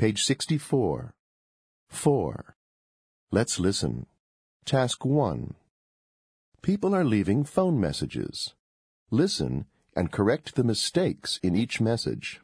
Page 64. 4. Let's listen. Task 1. People are leaving phone messages. Listen and correct the mistakes in each message.